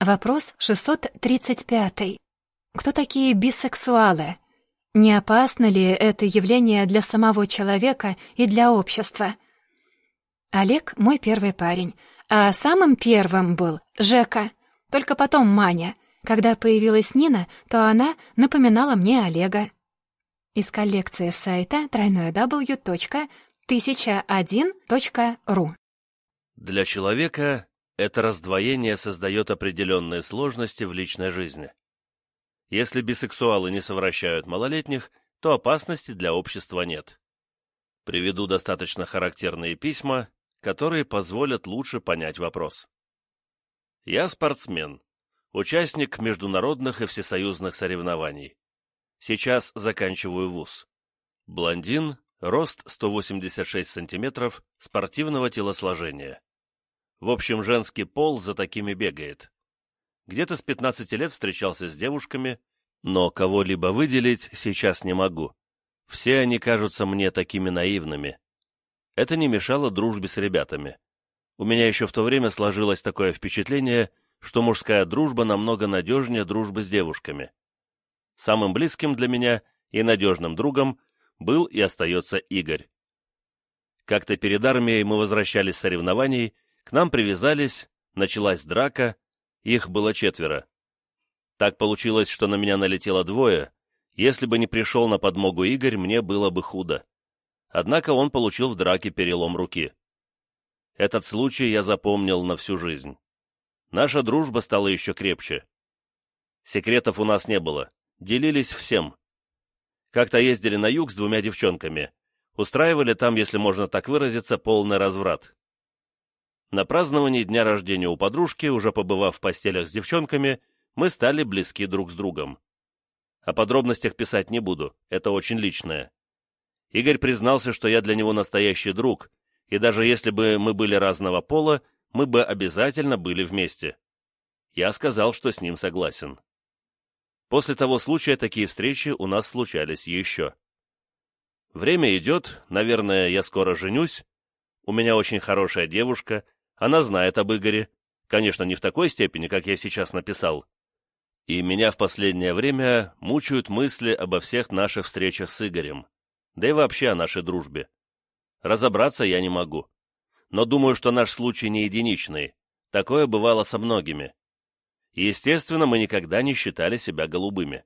Вопрос 635. Кто такие бисексуалы? Не опасно ли это явление для самого человека и для общества? Олег — мой первый парень, а самым первым был Жека, только потом Маня. Когда появилась Нина, то она напоминала мне Олега. Из коллекции сайта www.1001.ru Для человека это раздвоение создает определенные сложности в личной жизни. Если бисексуалы не совращают малолетних, то опасности для общества нет. Приведу достаточно характерные письма, которые позволят лучше понять вопрос. Я спортсмен, участник международных и всесоюзных соревнований. Сейчас заканчиваю вуз. Блондин, рост 186 сантиметров, спортивного телосложения. В общем, женский пол за такими бегает. Где-то с 15 лет встречался с девушками, но кого-либо выделить сейчас не могу. Все они кажутся мне такими наивными. Это не мешало дружбе с ребятами. У меня еще в то время сложилось такое впечатление, что мужская дружба намного надежнее дружбы с девушками. Самым близким для меня и надежным другом был и остается Игорь. Как-то перед армией мы возвращались с соревнований, к нам привязались, началась драка, их было четверо. Так получилось, что на меня налетело двое, если бы не пришел на подмогу Игорь, мне было бы худо. Однако он получил в драке перелом руки. Этот случай я запомнил на всю жизнь. Наша дружба стала еще крепче. Секретов у нас не было делились всем. Как-то ездили на юг с двумя девчонками. Устраивали там, если можно так выразиться, полный разврат. На праздновании дня рождения у подружки, уже побывав в постелях с девчонками, мы стали близки друг с другом. О подробностях писать не буду, это очень личное. Игорь признался, что я для него настоящий друг, и даже если бы мы были разного пола, мы бы обязательно были вместе. Я сказал, что с ним согласен. После того случая такие встречи у нас случались еще. Время идет, наверное, я скоро женюсь. У меня очень хорошая девушка, она знает об Игоре. Конечно, не в такой степени, как я сейчас написал. И меня в последнее время мучают мысли обо всех наших встречах с Игорем, да и вообще о нашей дружбе. Разобраться я не могу. Но думаю, что наш случай не единичный. Такое бывало со многими. Естественно, мы никогда не считали себя голубыми.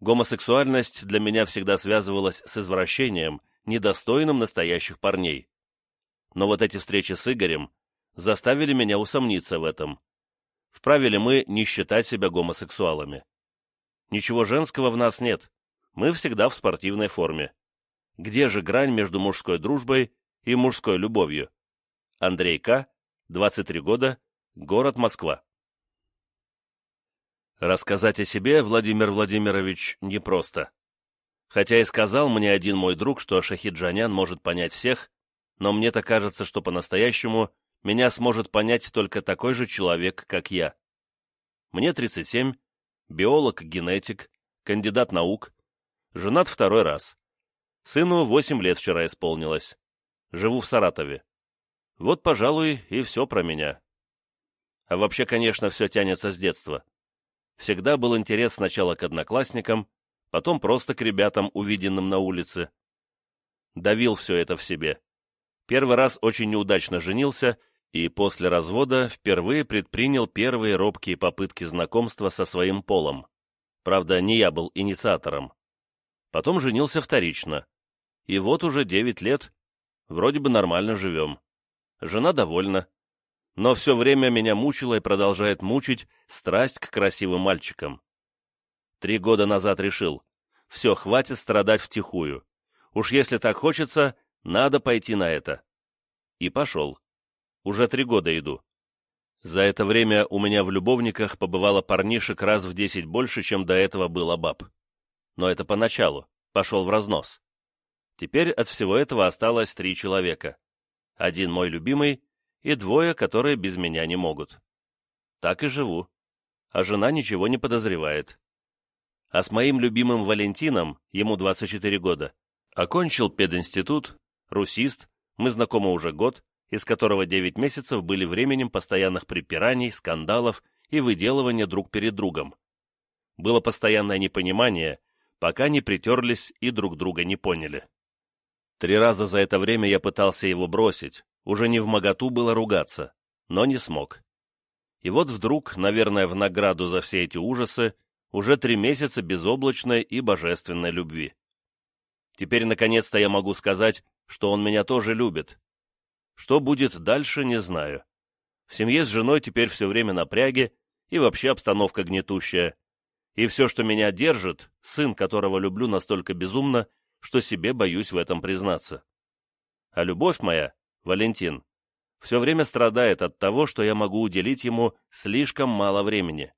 Гомосексуальность для меня всегда связывалась с извращением, недостойным настоящих парней. Но вот эти встречи с Игорем заставили меня усомниться в этом. Вправе ли мы не считать себя гомосексуалами? Ничего женского в нас нет. Мы всегда в спортивной форме. Где же грань между мужской дружбой и мужской любовью? Андрей К., 23 года, город Москва. Рассказать о себе, Владимир Владимирович, непросто. Хотя и сказал мне один мой друг, что Шахиджанян может понять всех, но мне-то кажется, что по-настоящему меня сможет понять только такой же человек, как я. Мне 37, биолог-генетик, кандидат наук, женат второй раз. Сыну 8 лет вчера исполнилось. Живу в Саратове. Вот, пожалуй, и все про меня. А вообще, конечно, все тянется с детства всегда был интерес сначала к одноклассникам, потом просто к ребятам, увиденным на улице. Давил все это в себе. Первый раз очень неудачно женился и после развода впервые предпринял первые робкие попытки знакомства со своим полом. Правда, не я был инициатором. Потом женился вторично. И вот уже девять лет, вроде бы нормально живем. Жена довольна, но все время меня мучила и продолжает мучить страсть к красивым мальчикам. Три года назад решил, все, хватит страдать втихую. Уж если так хочется, надо пойти на это. И пошел. Уже три года иду. За это время у меня в любовниках побывало парнишек раз в десять больше, чем до этого было баб. Но это поначалу, пошел в разнос. Теперь от всего этого осталось три человека. Один мой любимый и двое, которые без меня не могут. Так и живу. А жена ничего не подозревает. А с моим любимым Валентином, ему 24 года, окончил пединститут, русист, мы знакомы уже год, из которого 9 месяцев были временем постоянных припираний, скандалов и выделывание друг перед другом. Было постоянное непонимание, пока не притерлись и друг друга не поняли. Три раза за это время я пытался его бросить, уже не в моготу было ругаться, но не смог. И вот вдруг, наверное, в награду за все эти ужасы, уже три месяца безоблачной и божественной любви. Теперь, наконец-то, я могу сказать, что он меня тоже любит. Что будет дальше, не знаю. В семье с женой теперь все время напряги, и вообще обстановка гнетущая. И все, что меня держит, сын, которого люблю настолько безумно, что себе боюсь в этом признаться. А любовь моя, Валентин, все время страдает от того, что я могу уделить ему слишком мало времени.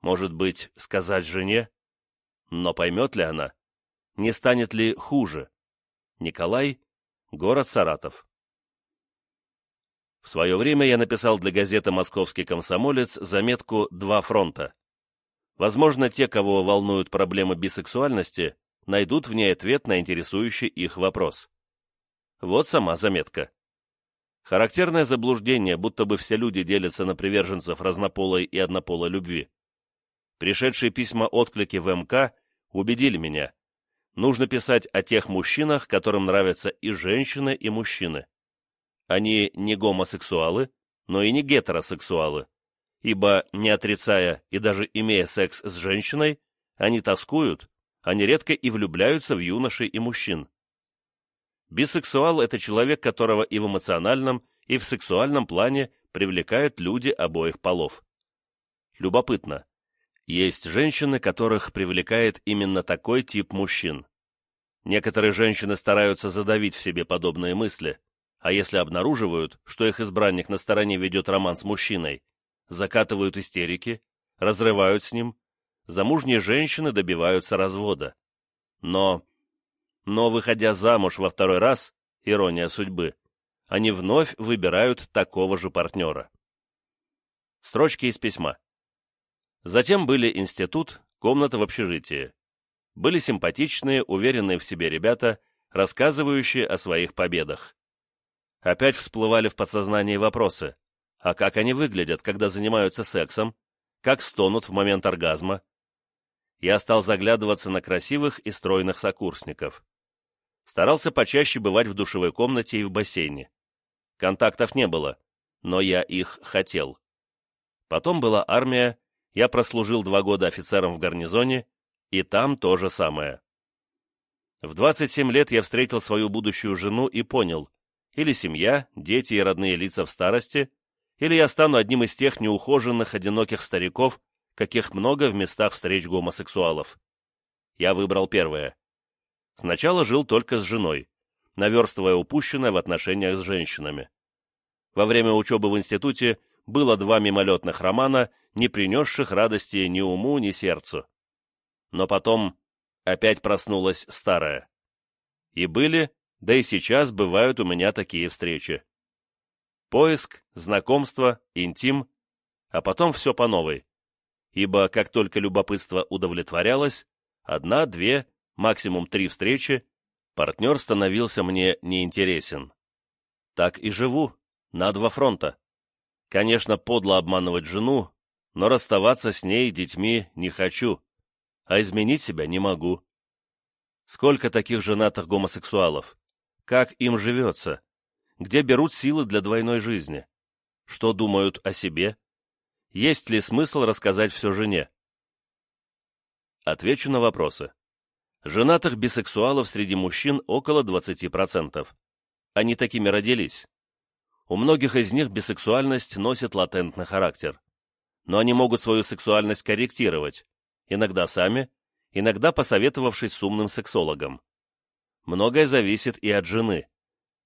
Может быть, сказать жене? Но поймет ли она? Не станет ли хуже? Николай, город Саратов. В свое время я написал для газеты «Московский комсомолец» заметку «Два фронта». Возможно, те, кого волнуют проблемы бисексуальности, найдут в ней ответ на интересующий их вопрос. Вот сама заметка. Характерное заблуждение, будто бы все люди делятся на приверженцев разнополой и однополой любви. Пришедшие письма-отклики в МК убедили меня. Нужно писать о тех мужчинах, которым нравятся и женщины, и мужчины. Они не гомосексуалы, но и не гетеросексуалы, ибо, не отрицая и даже имея секс с женщиной, они тоскуют, они редко и влюбляются в юношей и мужчин. Бисексуал – это человек, которого и в эмоциональном, и в сексуальном плане привлекают люди обоих полов. Любопытно. Есть женщины, которых привлекает именно такой тип мужчин. Некоторые женщины стараются задавить в себе подобные мысли, а если обнаруживают, что их избранник на стороне ведет роман с мужчиной, закатывают истерики, разрывают с ним, замужние женщины добиваются развода. Но, но выходя замуж во второй раз, ирония судьбы, они вновь выбирают такого же партнера. Строчки из письма. Затем были институт, комната в общежитии. Были симпатичные, уверенные в себе ребята, рассказывающие о своих победах. Опять всплывали в подсознании вопросы. А как они выглядят, когда занимаются сексом? Как стонут в момент оргазма? Я стал заглядываться на красивых и стройных сокурсников. Старался почаще бывать в душевой комнате и в бассейне. Контактов не было, но я их хотел. Потом была армия, я прослужил два года офицером в гарнизоне, и там то же самое. В 27 лет я встретил свою будущую жену и понял, или семья, дети и родные лица в старости, или я стану одним из тех неухоженных, одиноких стариков, каких много в местах встреч гомосексуалов. Я выбрал первое. Сначала жил только с женой, наверстывая упущенное в отношениях с женщинами. Во время учебы в институте было два мимолетных романа, не принесших радости ни уму, ни сердцу. Но потом опять проснулась старая. И были да и сейчас бывают у меня такие встречи. Поиск, знакомство, интим, а потом все по новой. Ибо как только любопытство удовлетворялось, одна, две, максимум три встречи, партнер становился мне неинтересен. Так и живу, на два фронта. Конечно, подло обманывать жену, но расставаться с ней и детьми не хочу, а изменить себя не могу. Сколько таких женатых гомосексуалов? Как им живется? Где берут силы для двойной жизни? Что думают о себе? Есть ли смысл рассказать все жене? Отвечу на вопросы. Женатых бисексуалов среди мужчин около 20%. Они такими родились. У многих из них бисексуальность носит латентный характер. Но они могут свою сексуальность корректировать, иногда сами, иногда посоветовавшись с умным сексологом многое зависит и от жены.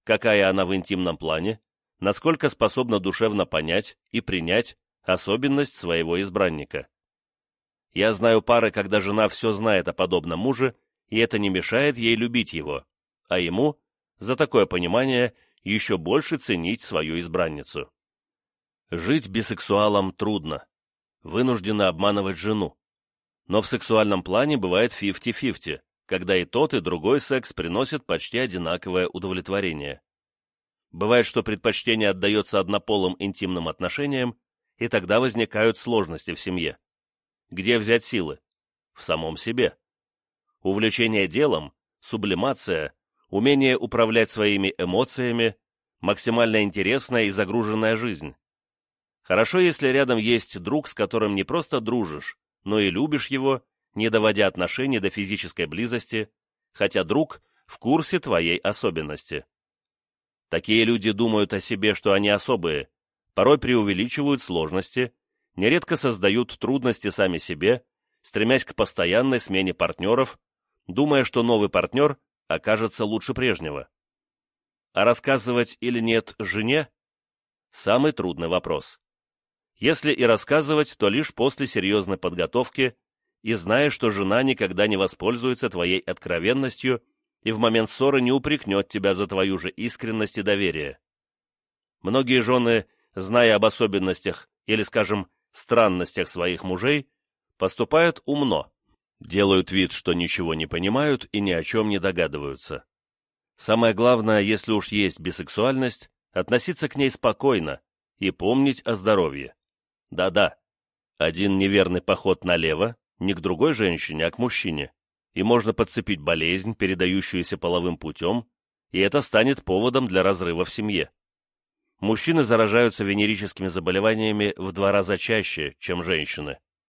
Какая она в интимном плане, насколько способна душевно понять и принять особенность своего избранника. Я знаю пары, когда жена все знает о подобном муже, и это не мешает ей любить его, а ему, за такое понимание, еще больше ценить свою избранницу. Жить бисексуалом трудно. Вынуждена обманывать жену. Но в сексуальном плане бывает 50-50 когда и тот, и другой секс приносят почти одинаковое удовлетворение. Бывает, что предпочтение отдается однополым интимным отношениям, и тогда возникают сложности в семье. Где взять силы? В самом себе. Увлечение делом, сублимация, умение управлять своими эмоциями, максимально интересная и загруженная жизнь. Хорошо, если рядом есть друг, с которым не просто дружишь, но и любишь его, не доводя отношений до физической близости, хотя друг в курсе твоей особенности. Такие люди думают о себе, что они особые, порой преувеличивают сложности, нередко создают трудности сами себе, стремясь к постоянной смене партнеров, думая, что новый партнер окажется лучше прежнего. А рассказывать или нет жене – самый трудный вопрос. Если и рассказывать, то лишь после серьезной подготовки и зная, что жена никогда не воспользуется твоей откровенностью и в момент ссоры не упрекнет тебя за твою же искренность и доверие. Многие жены, зная об особенностях или, скажем, странностях своих мужей, поступают умно, делают вид, что ничего не понимают и ни о чем не догадываются. Самое главное, если уж есть бисексуальность, относиться к ней спокойно и помнить о здоровье. Да-да, один неверный поход налево не к другой женщине, а к мужчине и можно подцепить болезнь, передающуюся половым путем, и это станет поводом для разрыва в семье. Мужчины заражаются венерическими заболеваниями в два раза чаще, чем женщины.